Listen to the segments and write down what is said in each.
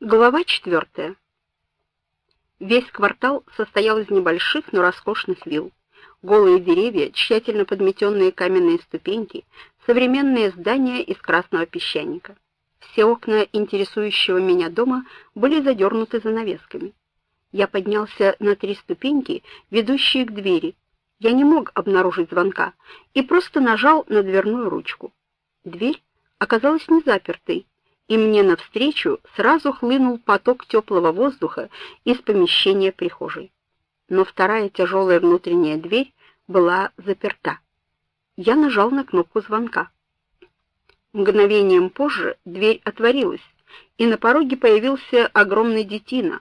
Глава четвертая. Весь квартал состоял из небольших, но роскошных вилл. Голые деревья, тщательно подметенные каменные ступеньки, современные здания из красного песчаника. Все окна интересующего меня дома были задернуты занавесками. Я поднялся на три ступеньки, ведущие к двери. Я не мог обнаружить звонка и просто нажал на дверную ручку. Дверь оказалась не запертой, и мне навстречу сразу хлынул поток теплого воздуха из помещения прихожей. Но вторая тяжелая внутренняя дверь была заперта. Я нажал на кнопку звонка. Мгновением позже дверь отворилась, и на пороге появился огромный детина,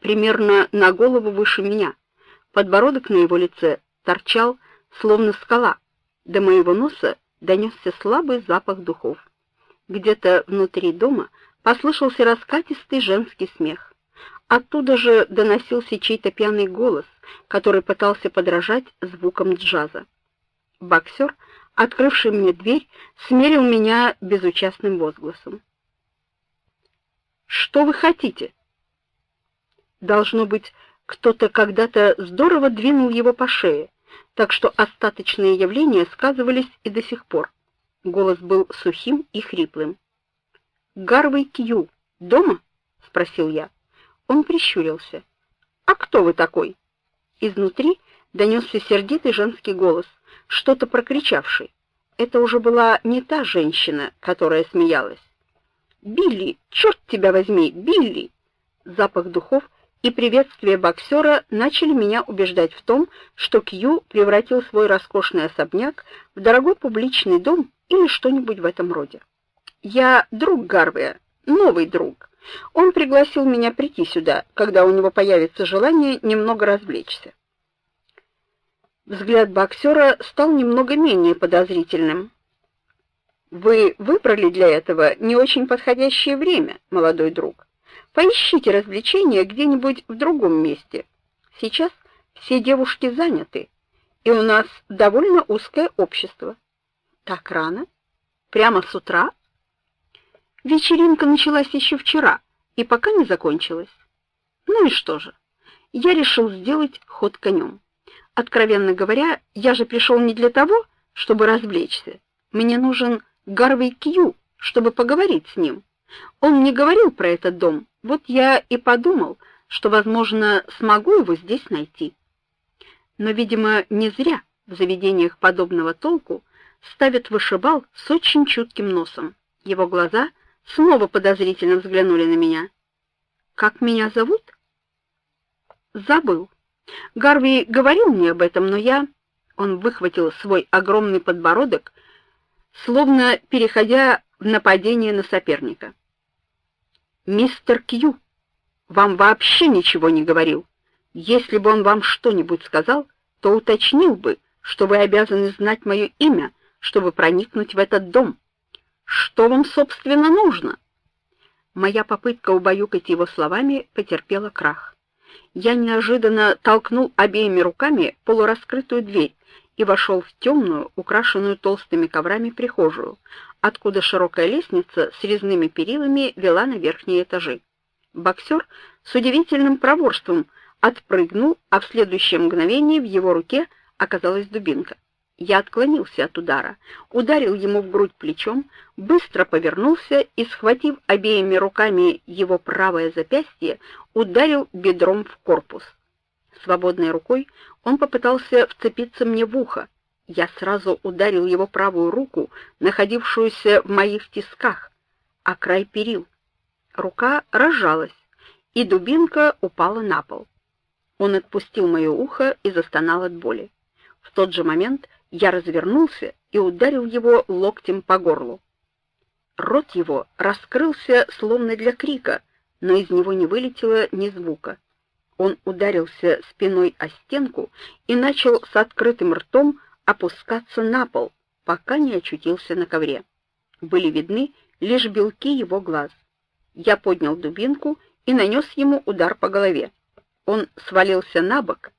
примерно на голову выше меня. Подбородок на его лице торчал, словно скала. До моего носа донесся слабый запах духов. Где-то внутри дома послышался раскатистый женский смех. Оттуда же доносился чей-то пьяный голос, который пытался подражать звукам джаза. Боксер, открывший мне дверь, смерил меня безучастным возгласом. Что вы хотите? Должно быть, кто-то когда-то здорово двинул его по шее, так что остаточные явления сказывались и до сих пор. Голос был сухим и хриплым. Гарвей Кью дома? спросил я. Он прищурился. А кто вы такой? Изнутри донесся сердитый женский голос, что-то прокричавший. Это уже была не та женщина, которая смеялась. Билли, черт тебя возьми, Билли! Запах духов и приветствие боксера начали меня убеждать в том, что Кью превратил свой роскошный особняк в дорогой публичный дом или что-нибудь в этом роде. Я друг Гарвея, новый друг. Он пригласил меня прийти сюда, когда у него появится желание немного развлечься. Взгляд боксера стал немного менее подозрительным. Вы выбрали для этого не очень подходящее время, молодой друг. Поищите развлечения где-нибудь в другом месте. Сейчас все девушки заняты, и у нас довольно узкое общество. Так рано? Прямо с утра? Вечеринка началась еще вчера и пока не закончилась. Ну и что же? Я решил сделать ход конем. Откровенно говоря, я же пришел не для того, чтобы развлечься. Мне нужен Гарвей Кью, чтобы поговорить с ним. Он мне говорил про этот дом. Вот я и подумал, что, возможно, смогу его здесь найти. Но, видимо, не зря в заведениях подобного толку ставят вышибал с очень чутким носом. Его глаза снова подозрительно взглянули на меня. Как меня зовут? Забыл. Гарви говорил мне об этом, но я Он выхватил свой огромный подбородок, словно переходя в нападение на соперника. Мистер Кью вам вообще ничего не говорил. Если бы он вам что-нибудь сказал, то уточнил бы, что вы обязаны знать мое имя чтобы проникнуть в этот дом. Что вам, собственно, нужно? Моя попытка убаюкать его словами потерпела крах. Я неожиданно толкнул обеими руками полураскрытую дверь и вошел в темную, украшенную толстыми коврами прихожую, откуда широкая лестница с резными перилами вела на верхние этажи. Боксер с удивительным проворством отпрыгнул, а в следующее мгновение в его руке оказалась дубинка. Я отклонился от удара, ударил ему в грудь плечом, быстро повернулся и, схватив обеими руками его правое запястье, ударил бедром в корпус. Свободной рукой он попытался вцепиться мне в ухо. Я сразу ударил его правую руку, находившуюся в моих тисках, а край перил. Рука разжалась, и дубинка упала на пол. Он отпустил мое ухо и застонал от боли. В тот же момент я развернулся и ударил его локтем по горлу. Рот его раскрылся словно для крика, но из него не вылетело ни звука. Он ударился спиной о стенку и начал с открытым ртом опускаться на пол, пока не очутился на ковре. Были видны лишь белки его глаз. Я поднял дубинку и нанес ему удар по голове. Он свалился на бок,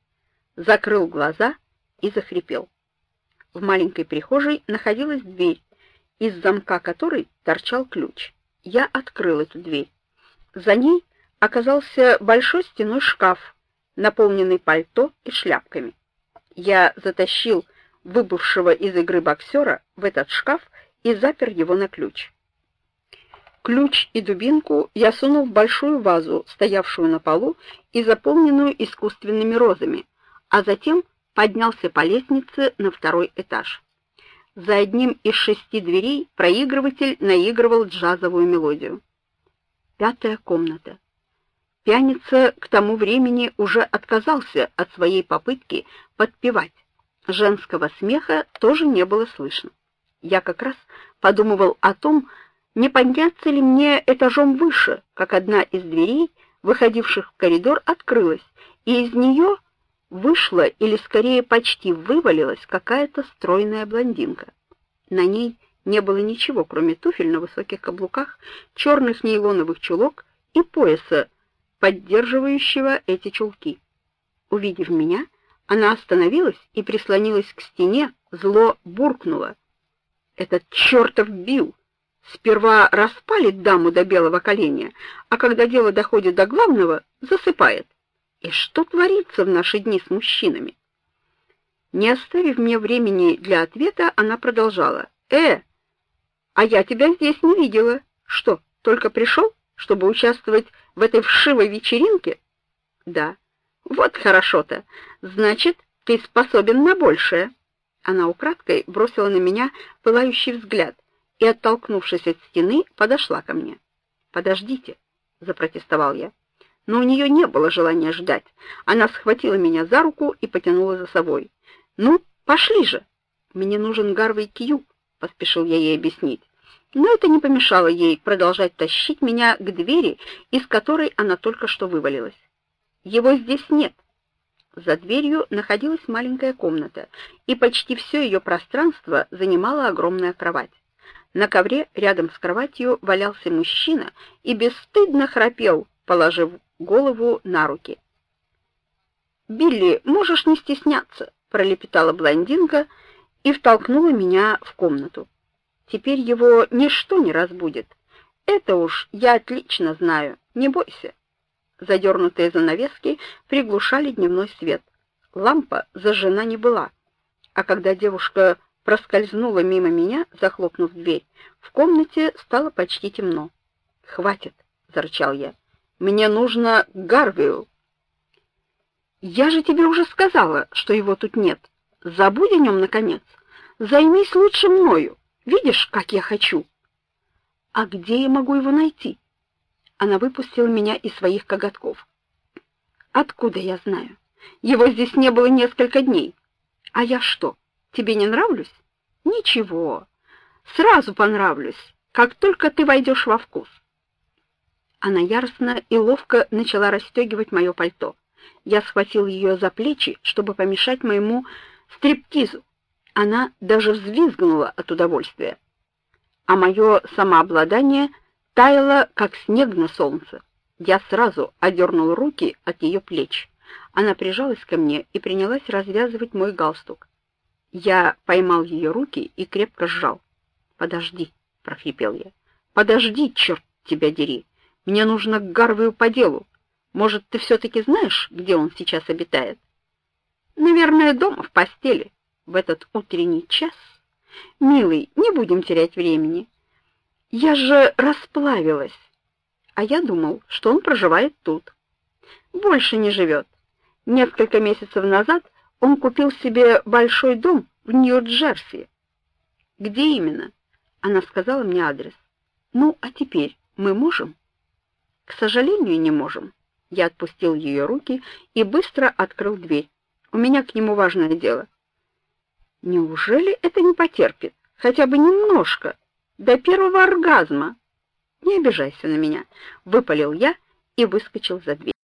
закрыл глаза и захрипел. В маленькой прихожей находилась дверь, из замка которой торчал ключ. Я открыл эту дверь. За ней оказался большой стеной шкаф, наполненный пальто и шляпками. Я затащил выбывшего из игры боксера в этот шкаф и запер его на ключ. Ключ и дубинку я сунул в большую вазу, стоявшую на полу и заполненную искусственными розами, а затем поднялся по лестнице на второй этаж. За одним из шести дверей проигрыватель наигрывал джазовую мелодию. Пятая комната. Пьяница к тому времени уже отказался от своей попытки подпевать. Женского смеха тоже не было слышно. Я как раз подумывал о том, не подняться ли мне этажом выше, как одна из дверей, выходивших в коридор, открылась, и из нее вышла или скорее почти вывалилась какая-то стройная блондинка. На ней не было ничего, кроме туфель на высоких каблуках, черных нейлоновых чулок и пояса поддерживающего эти чулки. Увидев меня, она остановилась и прислонилась к стене, зло буркнула: "Этот чертов бил сперва распалит даму до белого коленя, а когда дело доходит до главного, засыпает. И что творится в наши дни с мужчинами?" Не оставив мне времени для ответа, она продолжала: "Э, а я тебя здесь не видела. Что, только пришел, чтобы участвовать в этой вшивой вечеринке? Да. Вот хорошо-то. Значит, ты способен на большее. Она украдкой бросила на меня пылающий взгляд и, оттолкнувшись от стены, подошла ко мне. Подождите, запротестовал я. Но у нее не было желания ждать. Она схватила меня за руку и потянула за собой. Ну, пошли же. Мне нужен Гарвей Кью, поспешил я ей объяснить но это не помешало ей продолжать тащить меня к двери, из которой она только что вывалилась. Его здесь нет. За дверью находилась маленькая комната, и почти все ее пространство занимала огромная кровать. На ковре рядом с кроватью валялся мужчина и бесстыдно храпел, положив голову на руки. "Билли, можешь не стесняться", пролепетала блондинка и втолкнула меня в комнату. Теперь его ничто не разбудит. Это уж я отлично знаю. Не бойся. Задернутые занавески приглушали дневной свет. Лампа зажжена не была. А когда девушка проскользнула мимо меня, захлопнув дверь, в комнате стало почти темно. "Хватит", зарычал я. "Мне нужно к Гарвию". "Я же тебе уже сказала, что его тут нет. Забудь о нем наконец. Займись лучше мною". Видишь, как я хочу. А где я могу его найти? Она выпустила меня из своих коготков. Откуда я знаю? Его здесь не было несколько дней. А я что? Тебе не нравлюсь? Ничего. Сразу понравлюсь, как только ты войдешь во вкус. Она яростно и ловко начала расстегивать мое пальто. Я схватил ее за плечи, чтобы помешать моему стриптизу. Она даже взвизгнула от удовольствия. А мое самообладание таяло, как снег на солнце. Я сразу одернул руки от ее плеч. Она прижалась ко мне и принялась развязывать мой галстук. Я поймал ее руки и крепко сжал. "Подожди", прохрипел я. "Подожди, черт тебя дери. Мне нужно к Гарвию по делу. Может, ты все таки знаешь, где он сейчас обитает?" "Наверное, дома в постели", в этот утренний час. Милый, не будем терять времени. Я же расплавилась. А я думал, что он проживает тут. Больше не живет. Несколько месяцев назад он купил себе большой дом в Нью-Джерси. Где именно? Она сказала мне адрес. Ну, а теперь мы можем? К сожалению, не можем. Я отпустил ее руки и быстро открыл дверь. У меня к нему важное дело. Неужели это не потерпит хотя бы немножко до первого оргазма? Не обижайся на меня, выпалил я и выскочил за дверь.